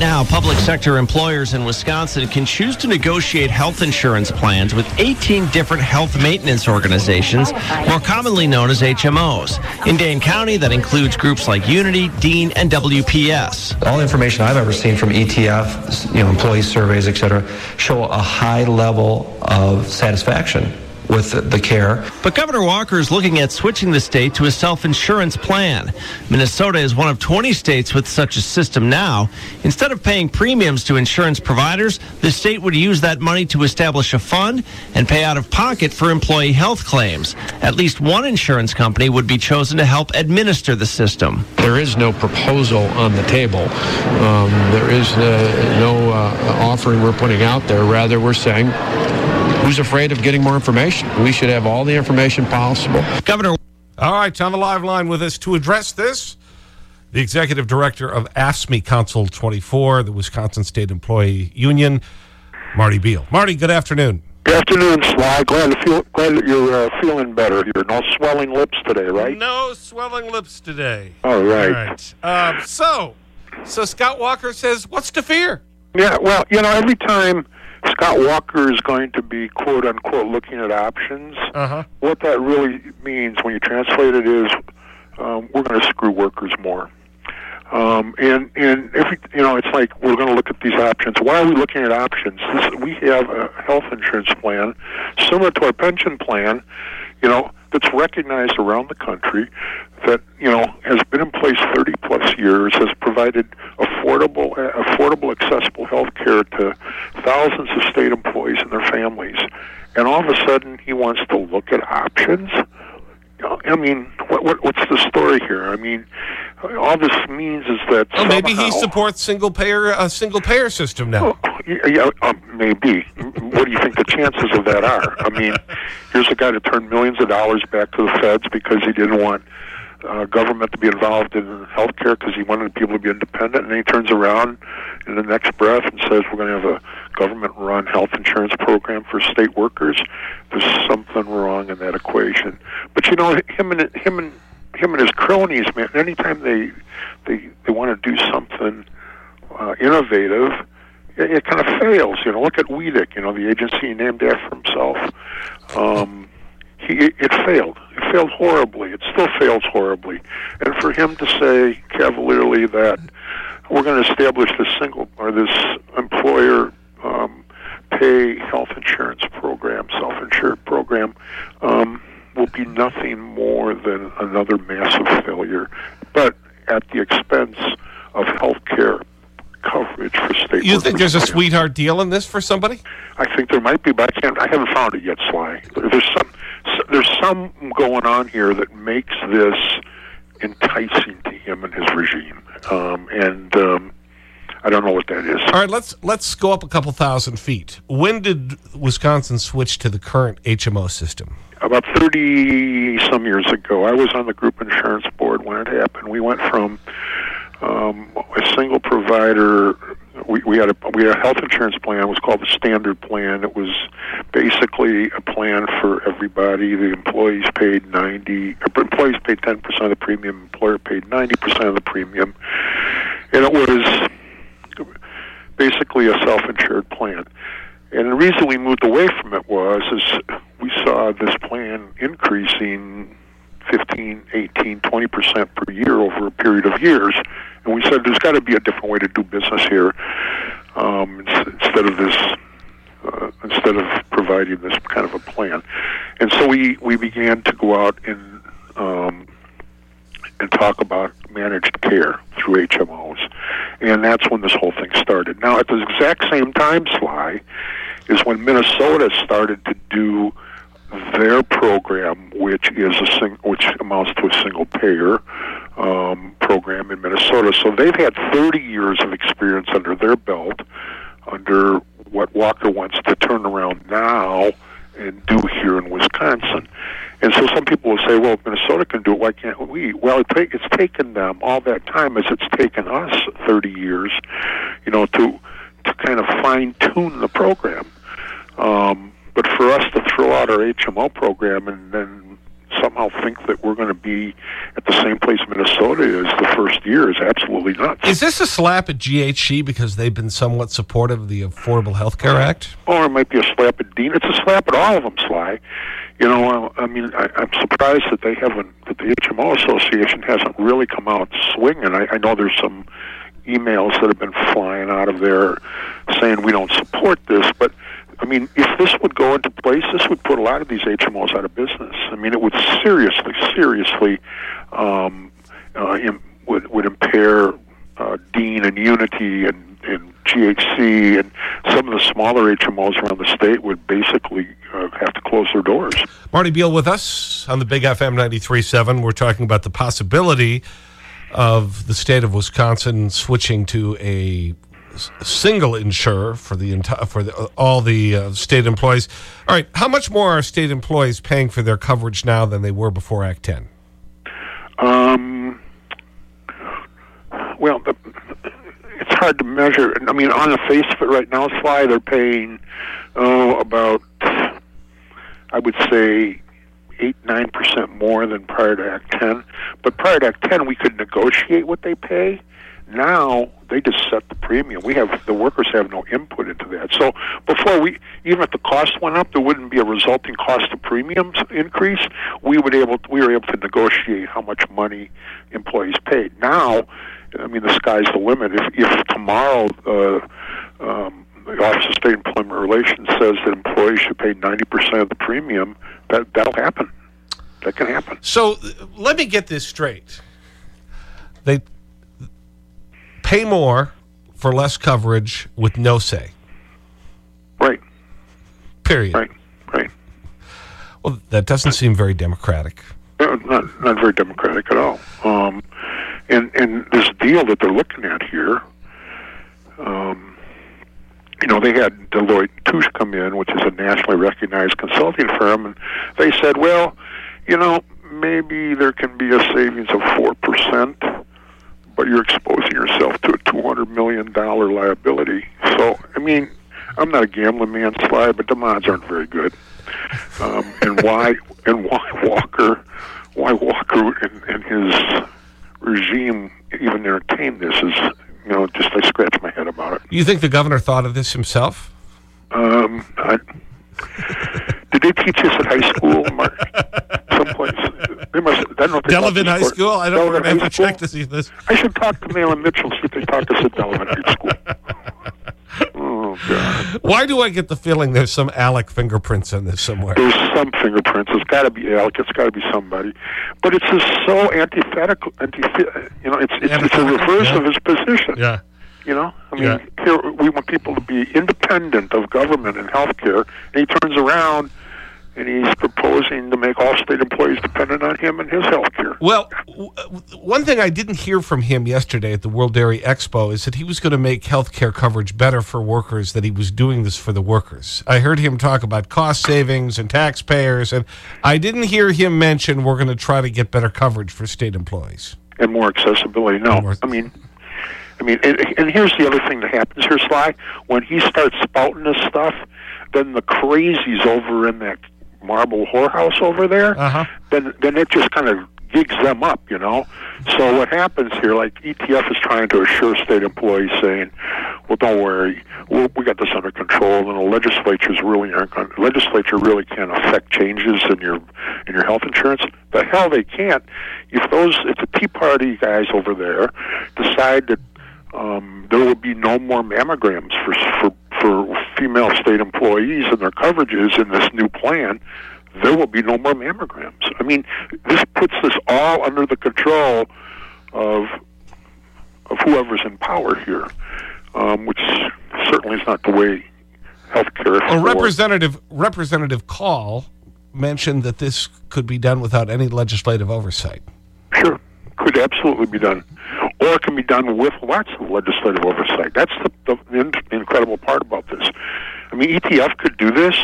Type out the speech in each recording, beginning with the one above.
Public sector employers in Wisconsin can choose to negotiate health insurance plans with 18 different health maintenance organizations, more commonly known as HMOs. In Dane County, that includes groups like Unity, Dean, and WPS. All the information I've ever seen from ETF, you know, employee surveys, et cetera, show a high level of satisfaction with the care. But Governor Walker is looking at switching the state to a self insurance plan. Minnesota is one of 20 states with such a system now. Instead of paying premiums to insurance providers, the state would use that money to establish a fund and pay out of pocket for employee health claims. At least one insurance company would be chosen to help administer the system. There is no proposal on the table. Um, there is uh, no uh, offering we're putting out there. Rather, we're saying who's afraid of getting more information? We should have all the information possible. Governor. All right, on the live line with us to address this, the executive director of AFSCME Council 24, the Wisconsin State Employee Union, Marty Beil. Marty, good afternoon. Good afternoon, Sly. Glad, to feel, glad that you're uh, feeling better. You're no swelling lips today, right? No swelling lips today. All right. All right. Um, so, so Scott Walker says, what's to fear? Yeah, well, you know, every time Scott Walker is going to be quote unquote looking at options. Uh-huh. What that really means when you translate it is um, we're going to screw workers more. Um, and and if we, you know, it's like we're going to look at these options. Why are we looking at options? This, we have a health insurance plan similar to our pension plan. You know, that's recognized around the country that you know has been in place 30 plus years, has provided affordable, affordable, accessible health care to thousands of state employees and their families, and all of a sudden he wants to look at options. I mean, what, what, what's the story here? I mean, all this means is that well, maybe he supports single payer a single payer system now. Oh, yeah, uh, maybe. what do you think the chances of that are? I mean, here's a guy that turned millions of dollars back to the feds because he didn't want uh, government to be involved in health care because he wanted people to be independent, and then he turns around in the next breath and says we're going to have a government-run health insurance program for state workers. There's something wrong in that equation. But you know, him and him and him and his cronies, man. Anytime they they they want to do something uh, innovative, it, it kind of fails. You know, look at WEDC. You know, the agency he named after himself. Um, he it failed. It failed horribly. It still fails horribly. And for him to say cavalierly that we're going to establish this single or this employer um, pay health insurance program, self-insured program, um, will be nothing more than another massive failure, but at the expense of health care coverage for state. You think there's a sweetheart deal in this for somebody? I think there might be, but I can't. I haven't found it yet, Sly. There's some. There's some going on here that makes this enticing to him and his regime, um, and um, I don't know what that is. All right, let's let's go up a couple thousand feet. When did Wisconsin switch to the current HMO system? About 30 some years ago. I was on the group insurance board when it happened. We went from um, a single provider. We, we had a we had a health insurance plan. It was called the Standard Plan. It was basically a plan for everybody. The employees paid ninety. Employees paid ten percent of the premium. Employer paid ninety percent of the premium, and it was basically a self-insured plan. And the reason we moved away from it was is we saw this plan increasing 15, 18, 20 percent per year over a period of years, and we said there's got to be a different way to do business here um, instead of this. Uh, instead of providing this kind of a plan, and so we we began to go out and um, and talk about managed care through HMOs, and that's when this whole thing started. Now, at the exact same time, Sly, is when Minnesota started to do their program, which is a sing, which amounts to a single payer um, program in Minnesota. So they've had 30 years of experience under their belt, under what Walker wants to turn around now and do here in Wisconsin. And so some people will say, well, if Minnesota can do it, why can't we? Well, it take, it's taken them all that time as it's taken us 30 years, you know, to to kind of fine tune the program. Um, but for us to throw out our HMO program and then somehow think that we're going to be at the same place Minnesota is the first year is absolutely nuts. Is this a slap at GHC because they've been somewhat supportive of the Affordable Health Care Act? Or it might be a slap at Dean. It's a slap at all of them, Sly. You know, I mean, I, I'm surprised that they haven't, that the HMO Association hasn't really come out swinging. I, I know there's some emails that have been flying out of there saying we don't support this, but I mean, if this would go into place, this would put a lot of these HMOs out of business. I mean, it would seriously, seriously um, uh, Im- would would impair uh, Dean and Unity and GHC and some of the smaller HMOs around the state would basically uh, have to close their doors. Marty Beil with us on the Big FM 93.7. We're talking about the possibility of the state of Wisconsin switching to a single insurer for the entire for the, all the uh, state employees. All right, how much more are state employees paying for their coverage now than they were before Act 10? Um, well, the, hard to measure. I mean, on the face of it right now, Sly, they're paying oh about I would say eight nine percent more than prior to Act 10. But prior to Act 10, we could negotiate what they pay. Now they just set the premium. We have the workers have no input into that. So before we, even if the cost went up, there wouldn't be a resulting cost of premiums increase. We would able we were able to negotiate how much money employees paid. Now, I mean, the sky's the limit. If if tomorrow. Uh, um, the Office of State Employment Relations says that employees should pay 90% of the premium, that, that'll happen. That can happen. So let me get this straight. They pay more for less coverage with no say. Right. Period. Right. Right. Well, that doesn't seem very democratic. No, not not very democratic at all. Um, and and this deal that they're looking at here, um, you know, they had Deloitte Touche come in, which is a nationally recognized consulting firm, and they said, well, you know, maybe there can be a savings of four percent, but you're exposing yourself to a two hundred million dollar liability. So, I mean, I'm not a gambling man, Sly, but the odds aren't very good. Um, and why and why Walker, why Walker and, and his regime even entertain this is, you know, just I scratch my head about it. You think the governor thought of this himself? Um, I, did they teach this at high school, Mark? Someplace. They must. I don't know if they Delavan High School? I don't. Delavan We're High have to School? check to see this. I should talk to Malin Mitchell see if they taught this at Delavan High School. Oh God. Why do I get the feeling there's some ALEC fingerprints in this somewhere? There's some fingerprints. It's got to be ALEC. It's got to be somebody. But it's just so antithetical. Anti, you know, it's it's, it's a reverse yeah. of his position. Yeah. You know, I mean, Yeah. here we want people to be independent of government and healthcare, and he turns around and he's proposing to make all state employees dependent on him and his health care. Well, one thing I didn't hear from him yesterday at the World Dairy Expo is that he was going to make health care coverage better for workers, that he was doing this for the workers. I heard him talk about cost savings and taxpayers, and I didn't hear him mention we're going to try to get better coverage for state employees. and more accessibility. No, More- I mean, I mean, and, and here's the other thing that happens here, Sly. When he starts spouting this stuff, then the crazies over in that marble whorehouse over there, Uh-huh. then then it just kind of gigs them up, you know. So what happens here? Like ETF is trying to assure state employees, saying, "Well, don't worry, we'll, we got this under control," and the legislatures really aren't. Legislature really can't affect changes in your in your health insurance. The hell they can't. If those if the Tea Party guys over there decide that um, there will be no more mammograms for for for female state employees and their coverages in this new plan. There will be no more mammograms. I mean, this puts this all under the control of of whoever's in power here, um, which certainly is not the way health care. A representative, representative Call mentioned that this could be done without any legislative oversight. Sure, could absolutely be done. Or it can be done with lots of legislative oversight. That's the, the incredible part about this. I mean, ETF could do this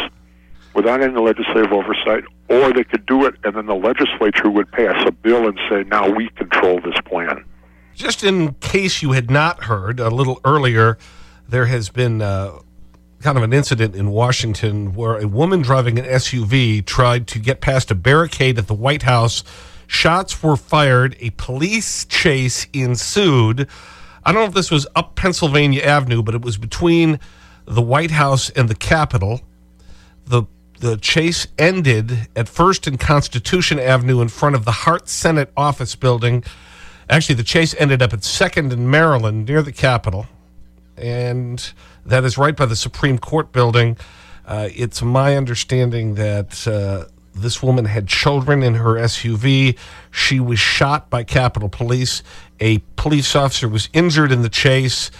without any legislative oversight, or they could do it and then the legislature would pass a bill and say, now we control this plan. Just in case you had not heard, a little earlier, there has been uh, kind of an incident in Washington where a woman driving an SUV tried to get past a barricade at the White House. Shots were fired. A police chase ensued. I don't know if this was up Pennsylvania Avenue, but it was between the White House and the Capitol. The, the chase ended at First and Constitution Avenue in front of the Hart Senate office building. Actually, the chase ended up at 2nd and Maryland near the Capitol. And that is right by the Supreme Court building. Uh, it's my understanding that uh, this woman had children in her SUV. She was shot by Capitol Police. A police officer was injured in the chase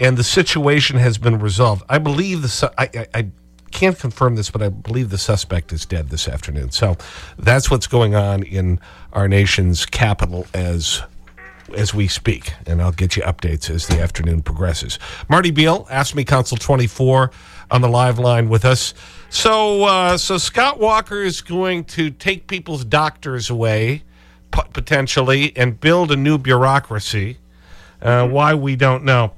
and the situation has been resolved. I believe the, I, I, I can't confirm this, but I believe the suspect is dead this afternoon. So that's what's going on in our nation's capital as as we speak, and I'll get you updates as the afternoon progresses. Marty Beil, AFSCME Council 24 on the live line with us. So, uh, so Scott Walker is going to take people's doctors away, potentially, and build a new bureaucracy. Uh, why, we don't know.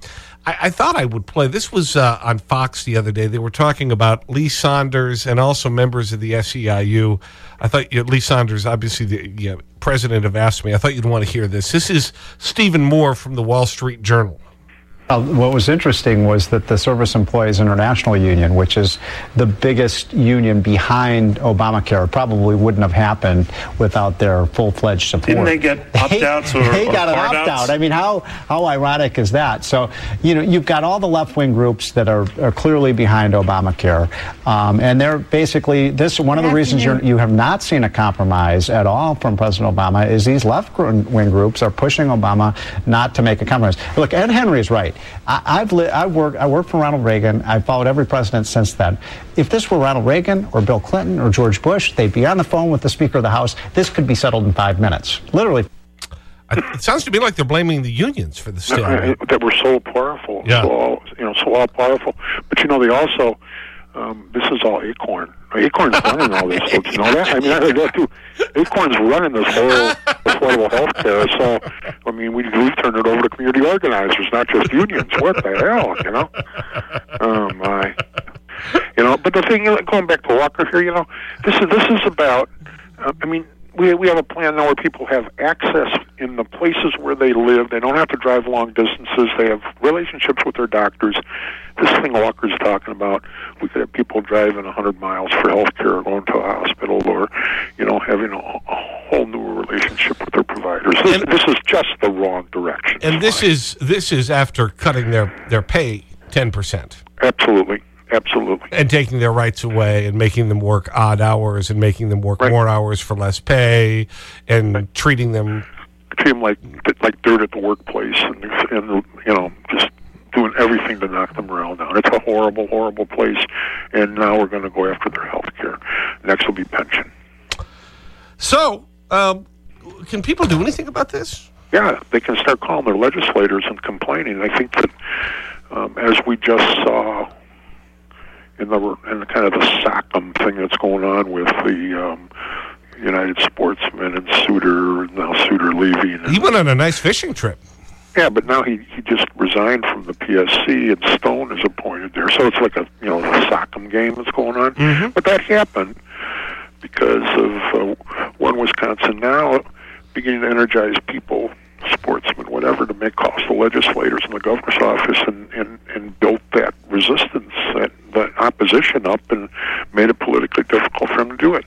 I, I, thought I would play. This was uh, on Fox the other day. They were talking about Lee Saunders and also members of the SEIU. I thought you, Lee Saunders, obviously the you know, president of. I thought you'd want to hear this. This is Stephen Moore from the Wall Street Journal. Uh, what was interesting was that the Service Employees International Union, which is the biggest union behind Obamacare, probably wouldn't have happened without their full-fledged support. Didn't they get opt-outs or They got or an opt-out. I mean, how, how ironic is that? So, you know, you've got all the left-wing groups that are, are clearly behind Obamacare. Um, and they're basically, this one of the reasons you're, you have not seen a compromise at all from President Obama is these left-wing groups are pushing Obama not to make a compromise. Look, Ed Henry is right. I, have li- I worked I worked for Ronald Reagan. I've followed every president since then. If this were Ronald Reagan or Bill Clinton or George Bush, they'd be on the phone with the Speaker of the House. This could be settled in five minutes, literally. It sounds to me like they're blaming the unions for the stalemate. That were so powerful, yeah. so you know, so all powerful. But you know, they also um, this is all Acorn. Acorn's running all this. Folks know that. I mean, I heard that too. Acorn's running this whole affordable health care. So, I mean, we we turned it over to community organizers, not just unions. What the hell, you know? Oh my. You know, but the thing, going back to Walker here, you know, this is this is about. Uh, I mean, we we have a plan now where people have access in the places where they live. They don't have to drive long distances. They have relationships with their doctors. This thing Walker's talking about, we could have people driving 100 miles for health care or going to a hospital or, you know, having a, a whole new relationship with their providers. This, this is just the wrong direction. And this is, this is after cutting their, their pay 10%. Absolutely. Absolutely. And taking their rights away and making them work odd hours and making them work right. more hours for less pay and right. treating them treat them like like dirt at the workplace and and you know just doing everything to knock them around down. It's a horrible, horrible place. And now we're going to go after their health care. Next will be pension. So, um, can people do anything about this? Yeah, they can start calling their legislators and complaining. I think that um, as we just saw in the in the kind of the SOCM thing that's going on with the um, United Sportsmen and Suder, now Suder leaving. He went on a nice fishing trip. Yeah, but now he he just resigned from the PSC, and Stone is appointed there. So it's like a you know a SOCM game that's going on. Mm -hmm. But that happened because of uh, one Wisconsin now beginning to energize people, sportsmen, whatever, to make calls to legislators in the governor's office and and and built that resistance, that that opposition up, and made it politically difficult for him to do it.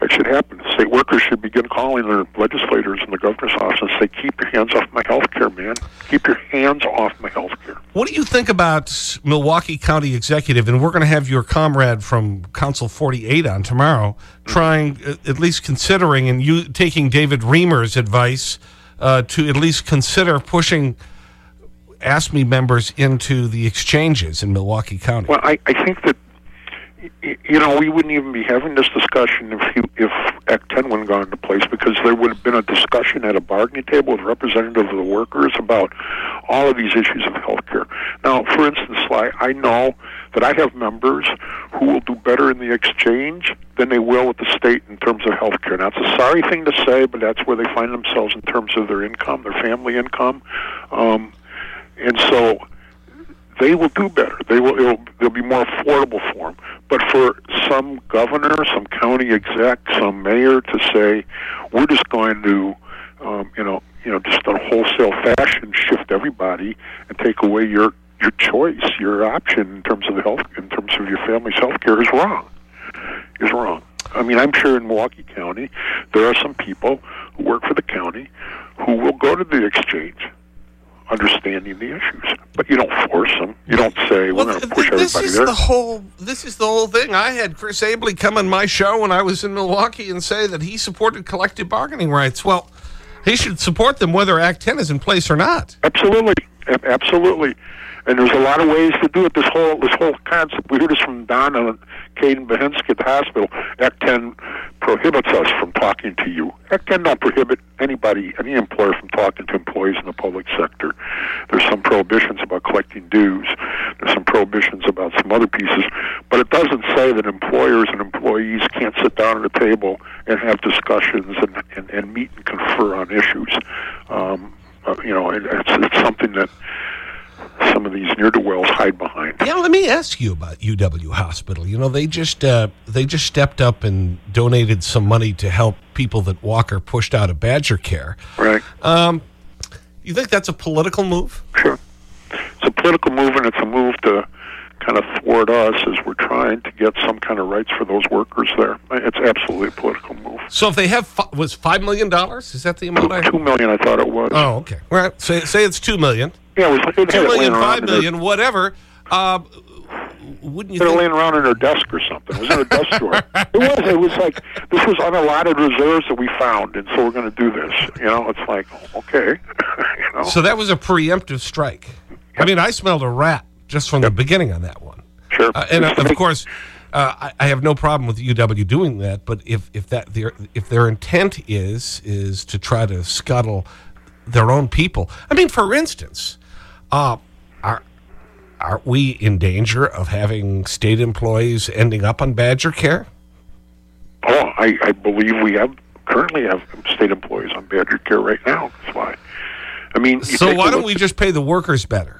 That should happen. State workers should begin calling their legislators in the governor's office and say, keep your hands off my health care, man. Keep your hands off my health care. What do you think about Milwaukee County Executive? And we're going to have your comrade from Council 48 on tomorrow, trying, uh, at least considering, and you taking David Riemer's advice uh, to at least consider pushing AFSCME members into the exchanges in Milwaukee County? Well, I, I think that you know we wouldn't even be having this discussion if you, if Act 10 wouldn't gone into place because there would have been a discussion at a bargaining table with representatives of the workers about all of these issues of health care. Now, for instance, Sly, I know that I have members who will do better in the exchange than they will with the state in terms of health care. Now, it's a sorry thing to say, but that's where they find themselves in terms of their income, their family income. Um, and so they will do better. They will. It'll, it'll be more affordable for them. But for some governor, some county exec, some mayor to say, we're just going to, um, you know, you know, just on a wholesale fashion, shift everybody and take away your your choice, your option in terms of the health, in terms of your family's health care is wrong. Is wrong. I mean, I'm sure in Milwaukee County there are some people who work for the county who will go to the exchange understanding the issues. But you don't force them. You don't say, we're going to push this everybody is there. the whole this is the whole thing. I had Chris Abele come on my show when I was in Milwaukee and say that he supported collective bargaining rights. Well, he should support them whether Act 10 is in place or not. Absolutely, absolutely. And there's a lot of ways to do it. This whole this whole concept. We heard this from Don and Caden Behensky at the hospital. Act 10 prohibits us from talking to you. Act 10 don't prohibit anybody, any employer, from talking to employees in the public sector. There's some prohibitions about collecting dues. There's some prohibitions about some other pieces, but it doesn't say that employers and employees can't sit down at a table and have discussions and and, and meet and confer on issues. Um, uh, you know, it, it's, it's something that some of these near to wells hide behind. Yeah, let me ask you about UW Hospital. You know, they just uh, they just stepped up and donated some money to help people that Walker pushed out of Badger Care. Right. Um, you think that's a political move? Sure. It's a political move, and it's a move to kind of thwart us as we're trying to get some kind of rights for those workers there. It's absolutely a political move. So if they have was five million dollars, is that the amount? I Two million, I thought it was. Oh, okay. Well, say say it's two million. Yeah, it was. It had Two it million, five in their- whatever. Uh, wouldn't you They're laying around in her desk or something. It was in a desk drawer. It was. It was like this was unallotted reserves that we found, and so we're going to do this. You know, it's like okay. you know, So that was a preemptive strike. I mean, I smelled a rat just from the beginning on that one. sure. Uh, and uh, of course, uh, I, I have no problem with UW doing that. But if if that their if their intent is is to try to scuttle their own people, I mean, for instance, uh, are aren't we in danger of having state employees ending up on Badger Care? Oh, I, I believe we have currently have state employees on Badger Care right now. That's why. I mean, So why don't we just pay the workers better?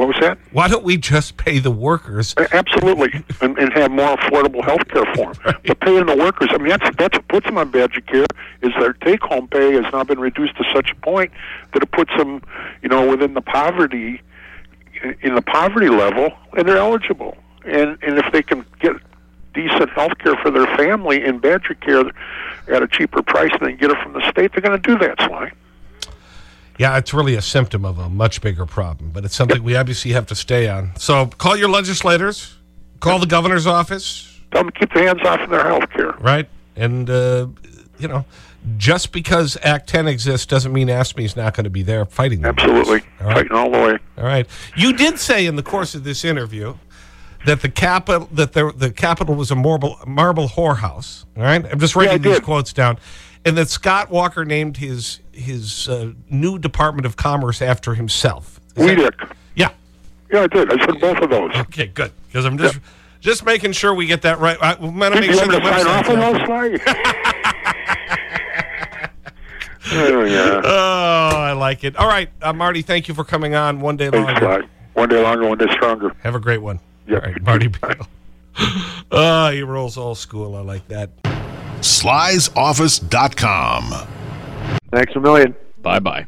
What was that? Why don't we just pay the workers? Absolutely, and, and have more affordable health care for them. But paying the workers, I mean, that's that's what puts them on Badger Care. Is their take-home pay has now been reduced to such a point that it puts them, you know, within the poverty, in- in the poverty level, and they're eligible. And and if they can get decent health care for their family in Badger Care at a cheaper price than they get it from the state, they're going to do that, Sly. Yeah, it's really a symptom of a much bigger problem, but it's something we obviously have to stay on. So call your legislators, call the governor's office, Tell them to keep their hands off of their health care. right? And, uh, you know, just because Act 10 exists doesn't mean AFSCME is not going to be there fighting them. Absolutely, All right. fighting all the way. All right. You did say in the course of this interview that the capital that the, the capital was a marble, marble whorehouse. All right. I'm just writing I these quotes down. And that Scott Walker named his, his uh, new Department of Commerce after himself. Weedick. Yeah. Yeah, I did. I said both of those. Okay, good. Because I'm just just making sure we get that right. I, we want to make sure the sign off on those, oh, yeah. Oh, I like it. All right, uh, Marty, thank you for coming on one day Thanks, longer. One day longer, one day stronger. Have a great one. Yep. All right, Marty Beil. Oh, ah, he rolls old school. I like that. slysoffice.com. Thanks a million. Bye bye.